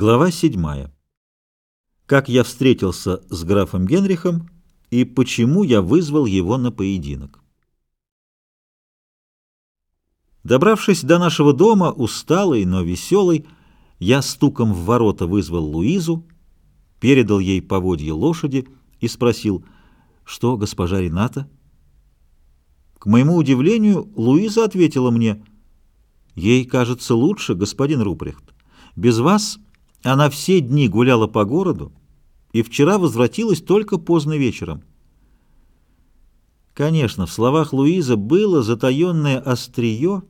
Глава 7. Как я встретился с графом Генрихом и почему я вызвал его на поединок. Добравшись до нашего дома, усталый, но веселый, я стуком в ворота вызвал Луизу, передал ей поводье лошади и спросил, что госпожа Рената? К моему удивлению, Луиза ответила мне, «Ей кажется лучше, господин Рупрехт. Без вас она все дни гуляла по городу и вчера возвратилась только поздно вечером. Конечно, в словах Луизы было затаенное острие,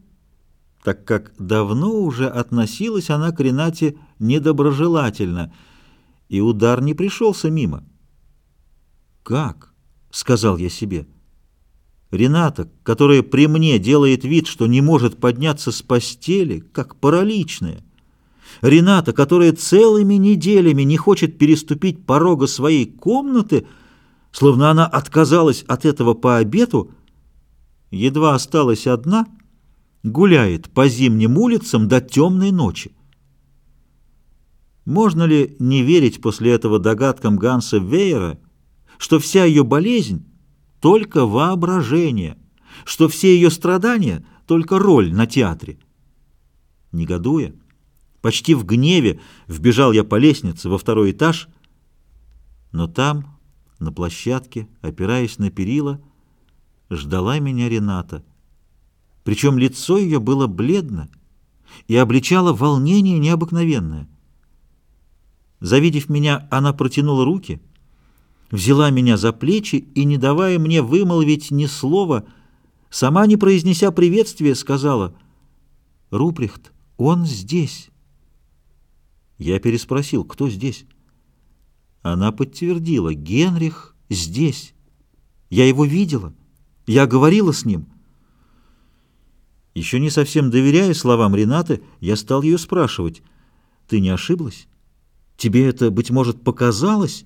так как давно уже относилась она к Ренате недоброжелательно, и удар не пришелся мимо. «Как?» — сказал я себе. «Рената, которая при мне делает вид, что не может подняться с постели, как параличная». Рената, которая целыми неделями не хочет переступить порога своей комнаты, словно она отказалась от этого по обету, едва осталась одна, гуляет по зимним улицам до темной ночи. Можно ли не верить после этого догадкам Ганса Вейера, что вся ее болезнь — только воображение, что все ее страдания — только роль на театре? Негодуя, Почти в гневе вбежал я по лестнице во второй этаж, но там, на площадке, опираясь на перила, ждала меня Рената. Причем лицо ее было бледно и обличало волнение необыкновенное. Завидев меня, она протянула руки, взяла меня за плечи и, не давая мне вымолвить ни слова, сама не произнеся приветствия, сказала «Руприхт, он здесь». Я переспросил, кто здесь? Она подтвердила, Генрих здесь. Я его видела. Я говорила с ним. Еще не совсем доверяя словам Ренаты, я стал ее спрашивать. Ты не ошиблась? Тебе это, быть может, показалось?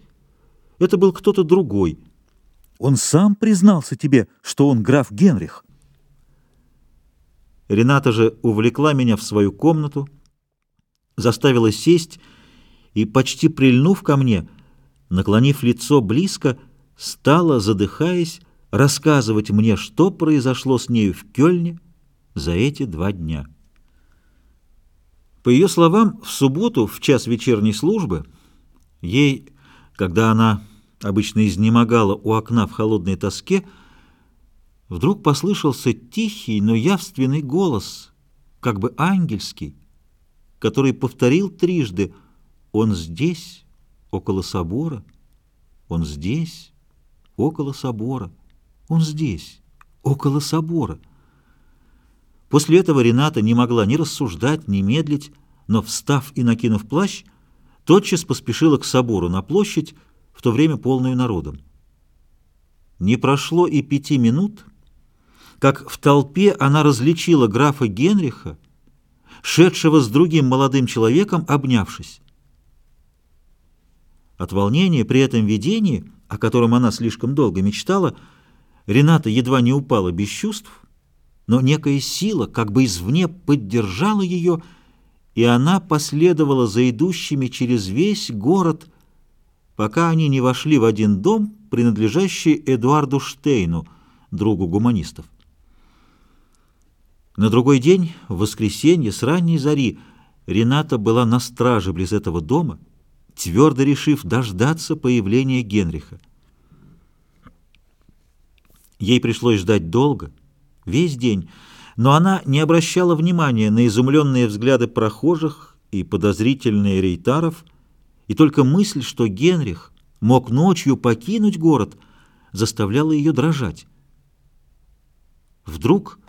Это был кто-то другой. Он сам признался тебе, что он граф Генрих. Рената же увлекла меня в свою комнату, заставила сесть и, почти прильнув ко мне, наклонив лицо близко, стала, задыхаясь, рассказывать мне, что произошло с нею в Кёльне за эти два дня. По ее словам, в субботу, в час вечерней службы, ей, когда она обычно изнемогала у окна в холодной тоске, вдруг послышался тихий, но явственный голос, как бы ангельский, который повторил трижды «Он здесь, около собора, он здесь, около собора, он здесь, около собора». После этого Рената не могла ни рассуждать, ни медлить, но, встав и накинув плащ, тотчас поспешила к собору на площадь, в то время полную народом. Не прошло и пяти минут, как в толпе она различила графа Генриха, шедшего с другим молодым человеком, обнявшись. От волнения при этом видении, о котором она слишком долго мечтала, Рената едва не упала без чувств, но некая сила как бы извне поддержала ее, и она последовала за идущими через весь город, пока они не вошли в один дом, принадлежащий Эдуарду Штейну, другу гуманистов. На другой день, в воскресенье, с ранней зари, Рената была на страже близ этого дома, твердо решив дождаться появления Генриха. Ей пришлось ждать долго, весь день, но она не обращала внимания на изумленные взгляды прохожих и подозрительные рейтаров, и только мысль, что Генрих мог ночью покинуть город, заставляла ее дрожать. Вдруг...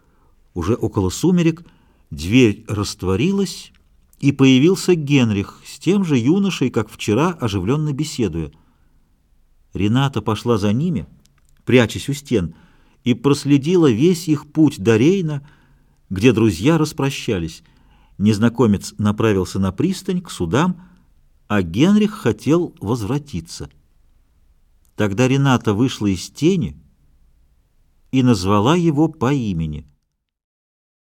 Уже около сумерек дверь растворилась, и появился Генрих с тем же юношей, как вчера, оживленно беседуя. Рената пошла за ними, прячась у стен, и проследила весь их путь до Рейна, где друзья распрощались. Незнакомец направился на пристань, к судам, а Генрих хотел возвратиться. Тогда Рената вышла из тени и назвала его по имени —